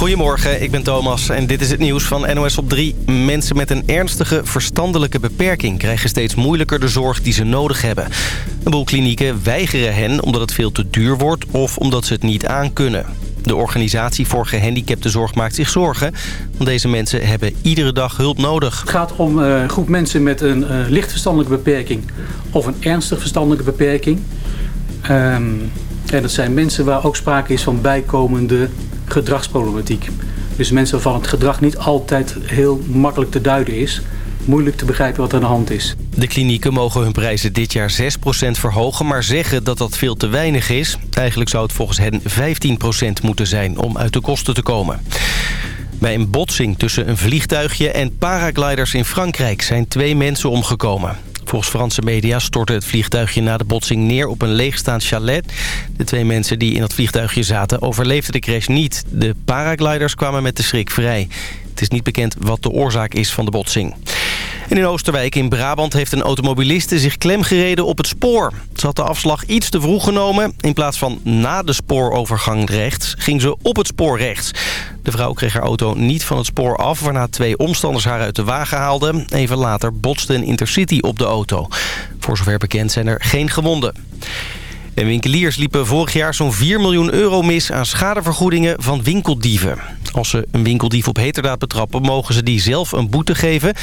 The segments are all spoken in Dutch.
Goedemorgen, ik ben Thomas en dit is het nieuws van NOS op 3. Mensen met een ernstige verstandelijke beperking krijgen steeds moeilijker de zorg die ze nodig hebben. Een boel klinieken weigeren hen omdat het veel te duur wordt of omdat ze het niet aankunnen. De organisatie voor gehandicaptenzorg maakt zich zorgen. Want deze mensen hebben iedere dag hulp nodig. Het gaat om een groep mensen met een uh, licht verstandelijke beperking of een ernstig verstandelijke beperking. Um, en dat zijn mensen waar ook sprake is van bijkomende gedragsproblematiek. Dus mensen waarvan het gedrag niet altijd heel makkelijk te duiden is. Moeilijk te begrijpen wat er aan de hand is. De klinieken mogen hun prijzen dit jaar 6% verhogen... maar zeggen dat dat veel te weinig is. Eigenlijk zou het volgens hen 15% moeten zijn om uit de kosten te komen. Bij een botsing tussen een vliegtuigje en paragliders in Frankrijk... zijn twee mensen omgekomen. Volgens Franse media stortte het vliegtuigje na de botsing neer op een leegstaand chalet. De twee mensen die in dat vliegtuigje zaten overleefden de crash niet. De paragliders kwamen met de schrik vrij. Het is niet bekend wat de oorzaak is van de botsing. In Oosterwijk in Brabant heeft een automobiliste zich klemgereden op het spoor. Ze had de afslag iets te vroeg genomen. In plaats van na de spoorovergang rechts ging ze op het spoor rechts. De vrouw kreeg haar auto niet van het spoor af... waarna twee omstanders haar uit de wagen haalden. Even later botste een Intercity op de auto. Voor zover bekend zijn er geen gewonden. En winkeliers liepen vorig jaar zo'n 4 miljoen euro mis aan schadevergoedingen van winkeldieven. Als ze een winkeldief op heterdaad betrappen, mogen ze die zelf een boete geven.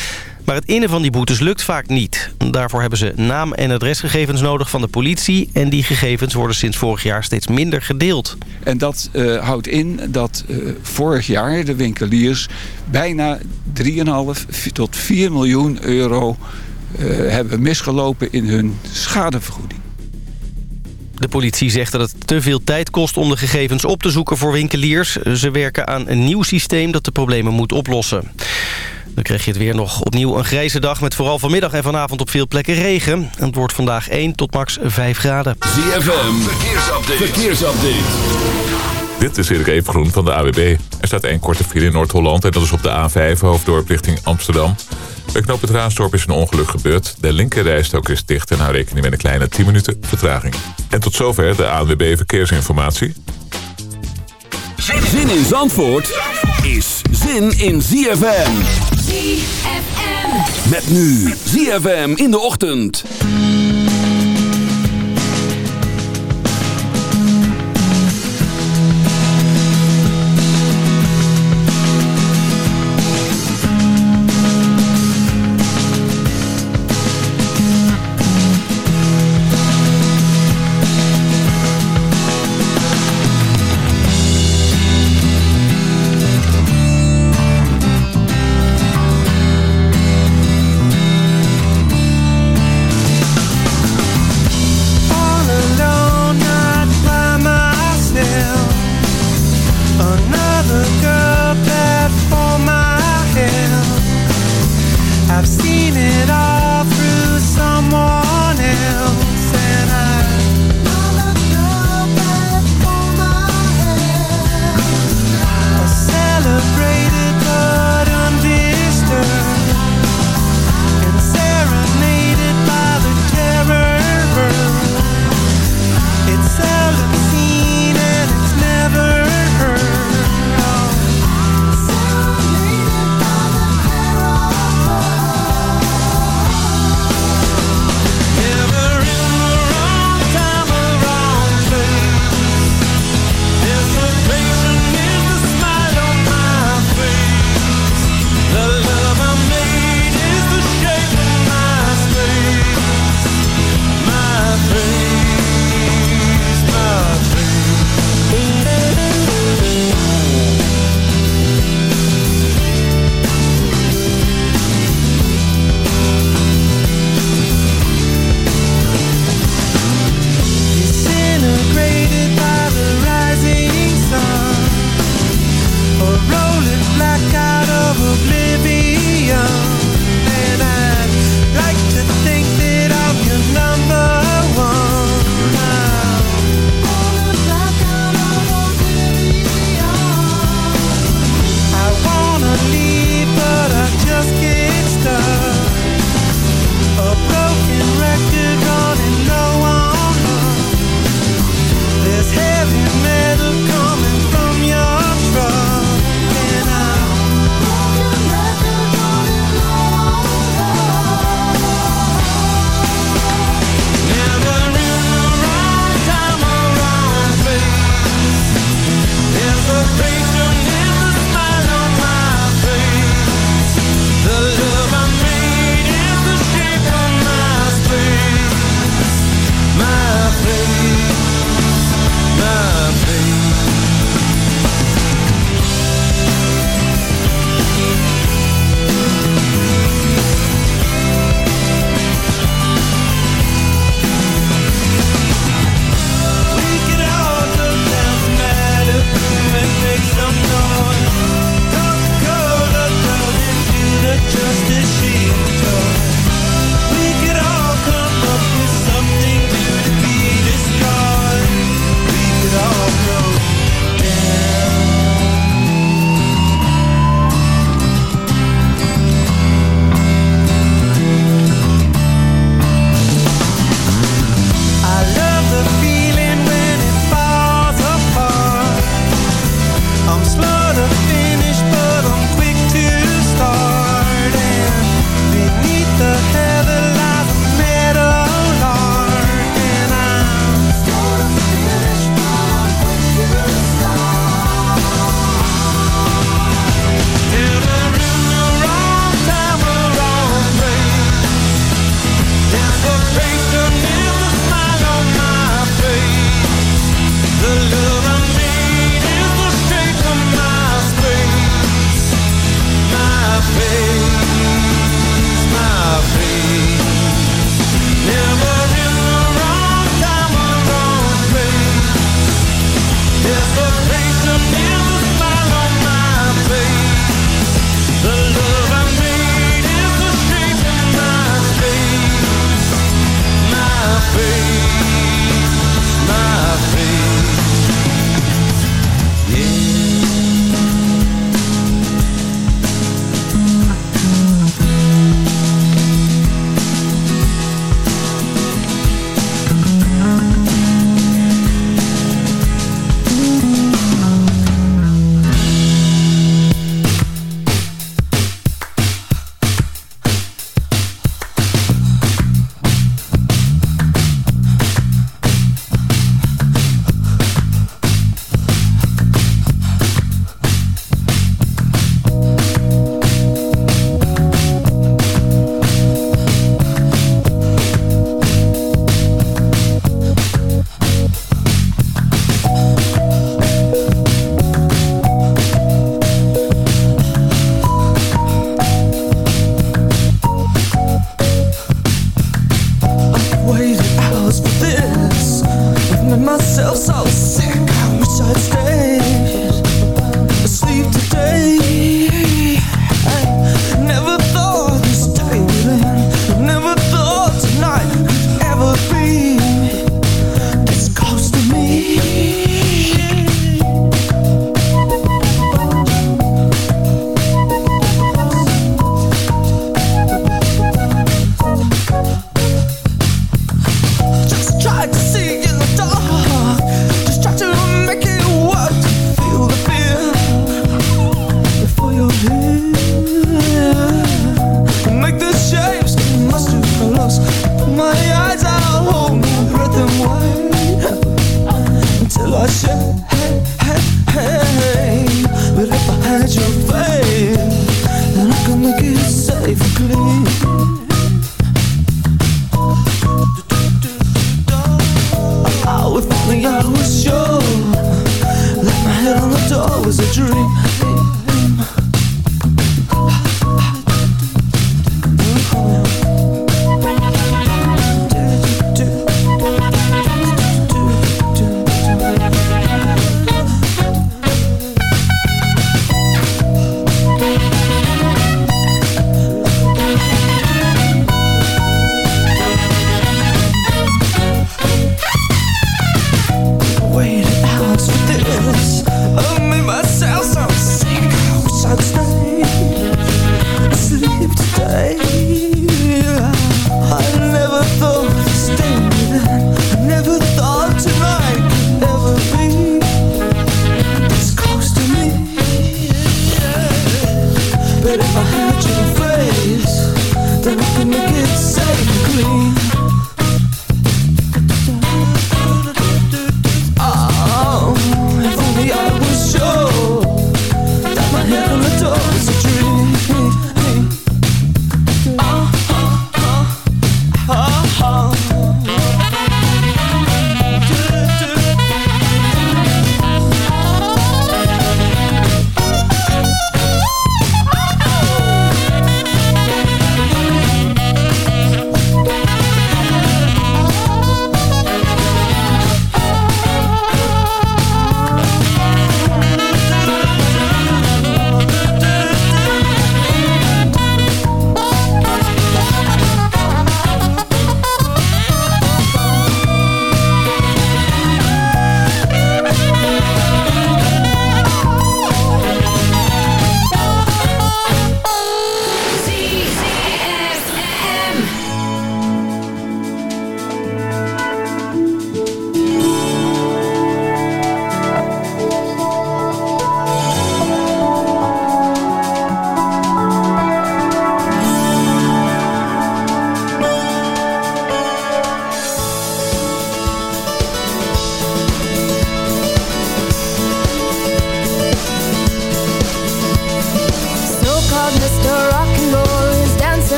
Maar het innen van die boetes lukt vaak niet. Daarvoor hebben ze naam- en adresgegevens nodig van de politie. En die gegevens worden sinds vorig jaar steeds minder gedeeld. En dat uh, houdt in dat uh, vorig jaar de winkeliers bijna 3,5 tot 4 miljoen euro uh, hebben misgelopen in hun schadevergoeding. De politie zegt dat het te veel tijd kost om de gegevens op te zoeken voor winkeliers. Ze werken aan een nieuw systeem dat de problemen moet oplossen. Dan krijg je het weer nog opnieuw een grijze dag... met vooral vanmiddag en vanavond op veel plekken regen. Het wordt vandaag 1 tot max 5 graden. ZFM, verkeersupdate. verkeersupdate. Dit is Erik Evengroen van de AWB. Er staat één korte file in Noord-Holland en dat is op de A5 hoofddorp richting Amsterdam. Bij knoop het Raasdorp is een ongeluk gebeurd. De linkerrijstok is dicht en hou rekening met een kleine 10 minuten vertraging. En tot zover de ANWB Verkeersinformatie. Zin in Zandvoort is zin in ZFM. ZFM. Met nu ZFM in de ochtend.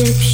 addiction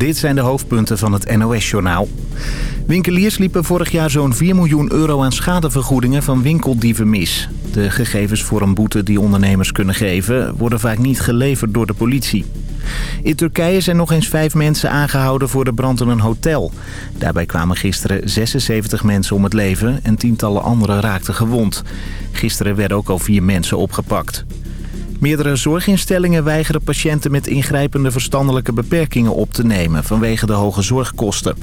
dit zijn de hoofdpunten van het NOS-journaal. Winkeliers liepen vorig jaar zo'n 4 miljoen euro aan schadevergoedingen van winkeldieven mis. De gegevens voor een boete die ondernemers kunnen geven... worden vaak niet geleverd door de politie. In Turkije zijn nog eens vijf mensen aangehouden voor de brand in een hotel. Daarbij kwamen gisteren 76 mensen om het leven en tientallen anderen raakten gewond. Gisteren werden ook al vier mensen opgepakt. Meerdere zorginstellingen weigeren patiënten met ingrijpende verstandelijke beperkingen op te nemen vanwege de hoge zorgkosten.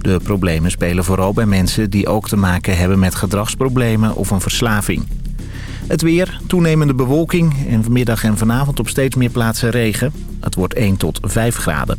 De problemen spelen vooral bij mensen die ook te maken hebben met gedragsproblemen of een verslaving. Het weer, toenemende bewolking en vanmiddag en vanavond op steeds meer plaatsen regen. Het wordt 1 tot 5 graden.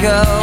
Go.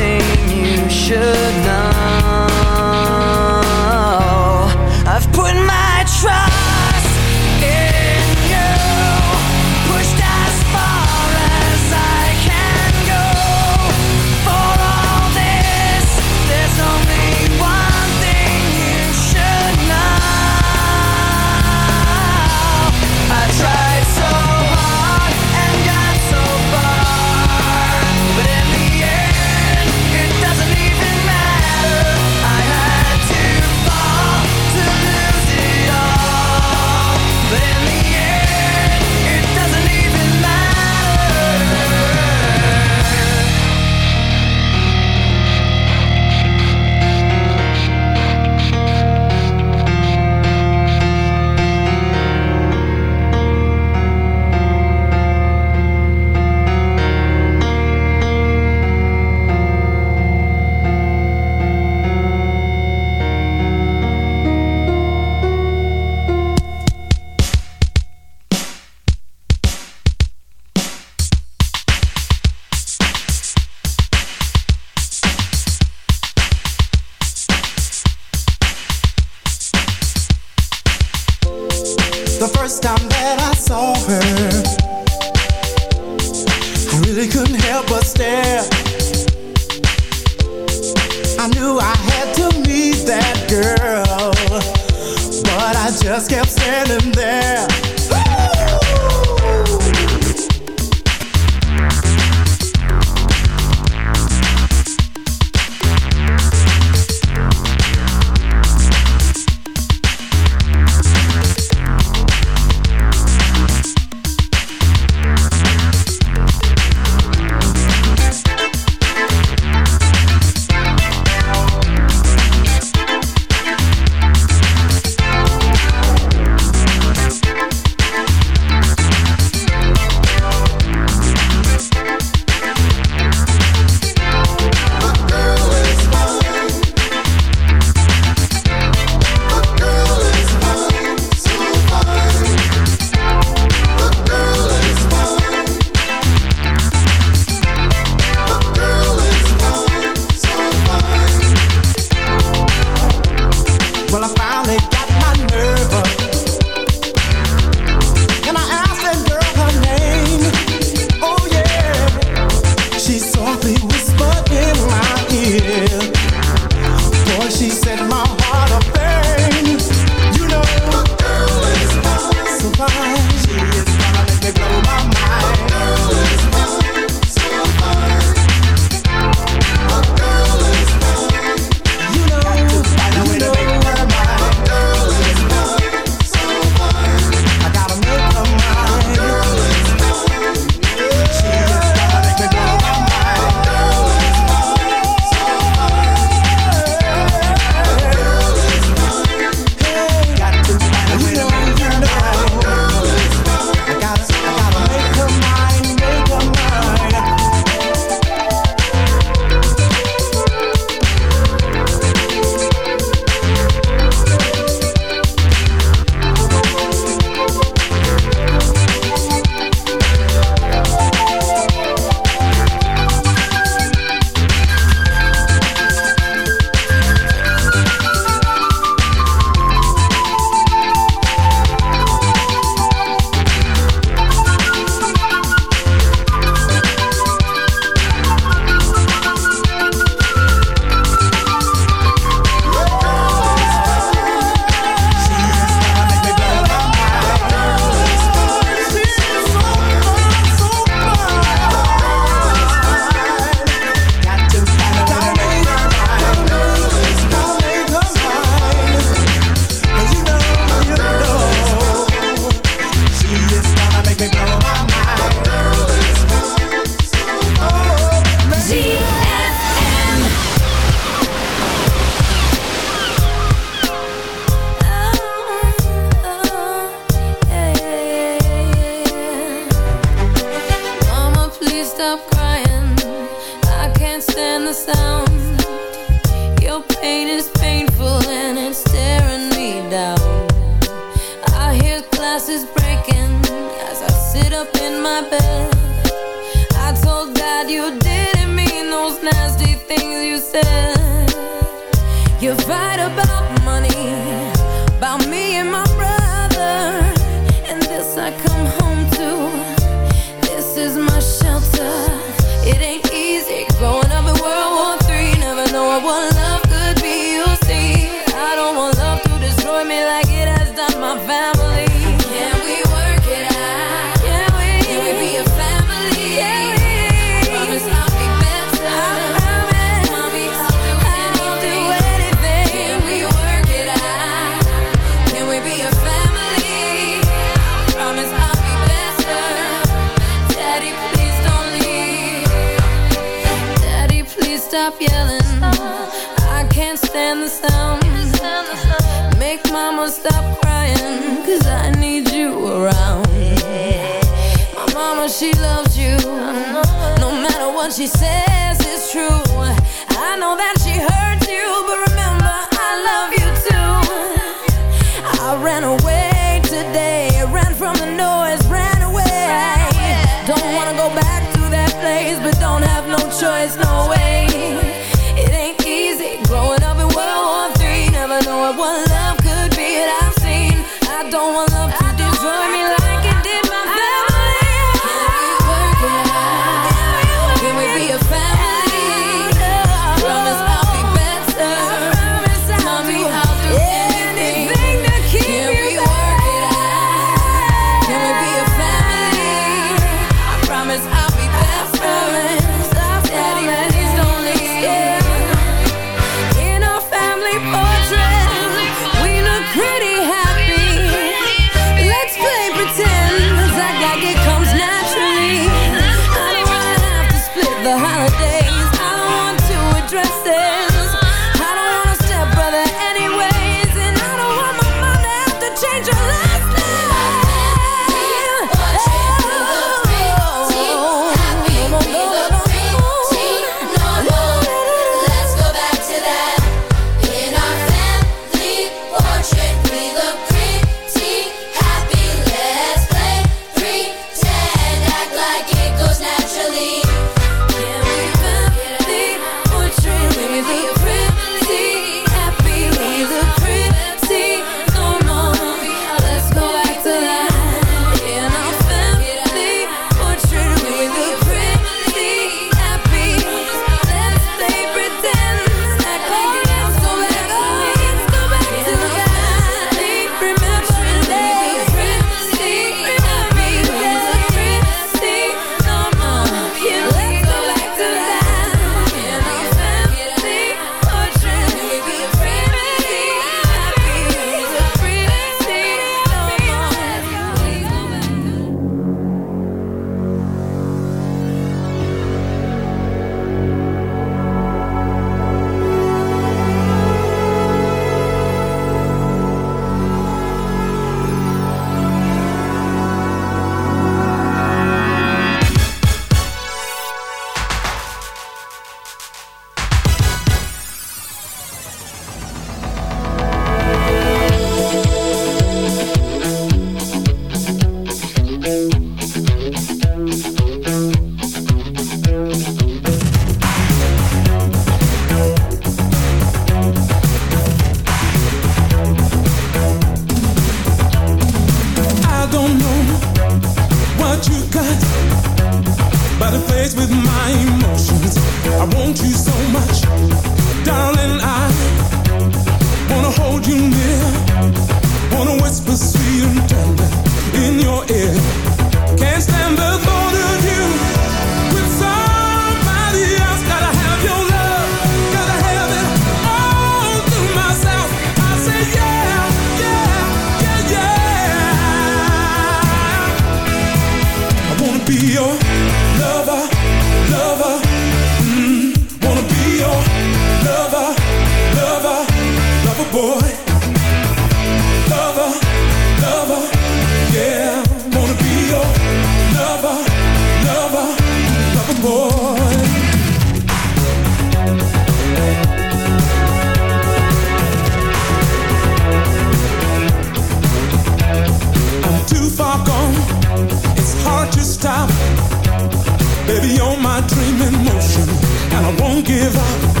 I won't give up.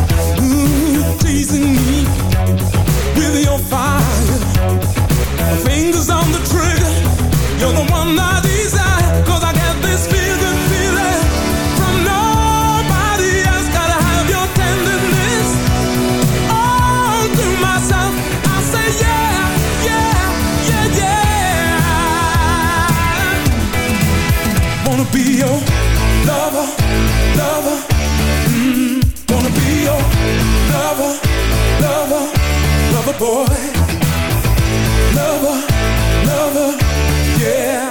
boy, lover, lover, yeah.